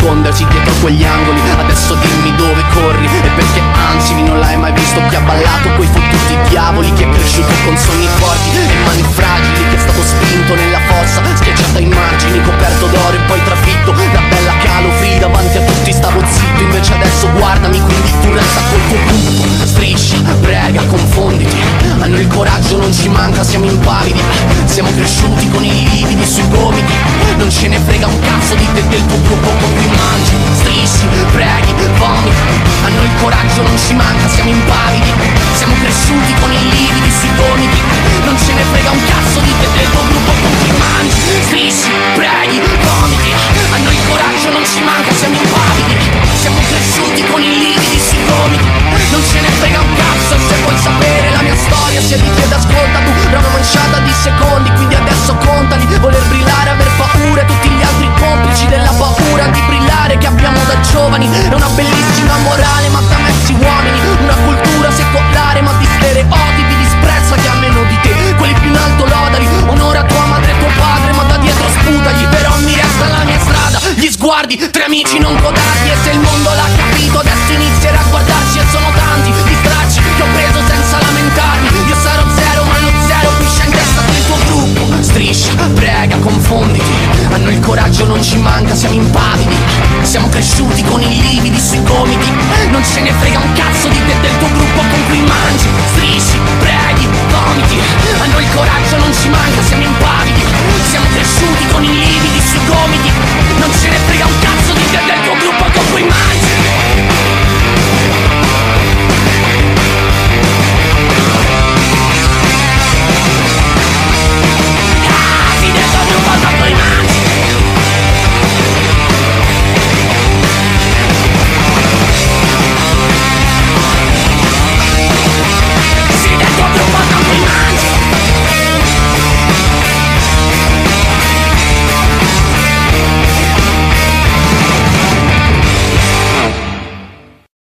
nascondersi dietro quegli angoli. Adesso dimmi dove corri e perché anzi non l'hai mai visto Chi ha ballato quei fottuti diavoli Chi è cresciuto con sogni forti e mani fragili Chi è stato spinto nella fossa, schiacciato ai margini Coperto d'oro e poi trafitto. Da bella calo free davanti a tutti stavo zitto Invece adesso guardami quindi tu resta col tuo punto. Striscia, prega, confonditi il coraggio, non ci manca, siamo impavidi Siamo cresciuti con i lividi sui gomiti. Non ce ne frega un cazzo di te del tuo gruppo con mangi. Strisci, preghi, vomiti. Hanno il coraggio, non ci manca, siamo impavidi giovani È una bellissima morale ma da messi uomini Una cultura secolare ma di stereotipi Disprezza chi ha meno di te. Quelli più in alto lodali Onora tua madre e tuo padre ma da dietro sputagli Però mi resta la mia strada. Gli sguardi, tre amici non codardi E se il mondo l'ha capito adesso inizierà a guardarci E sono tanti gli stracci che ho preso senza lamentarmi. Io sarò zero ma lo zero piscia in testa del tuo gruppo. Striscia, prega, confonditi il coraggio, non ci manca, siamo impavidi. Siamo cresciuti con i lividi sui gomiti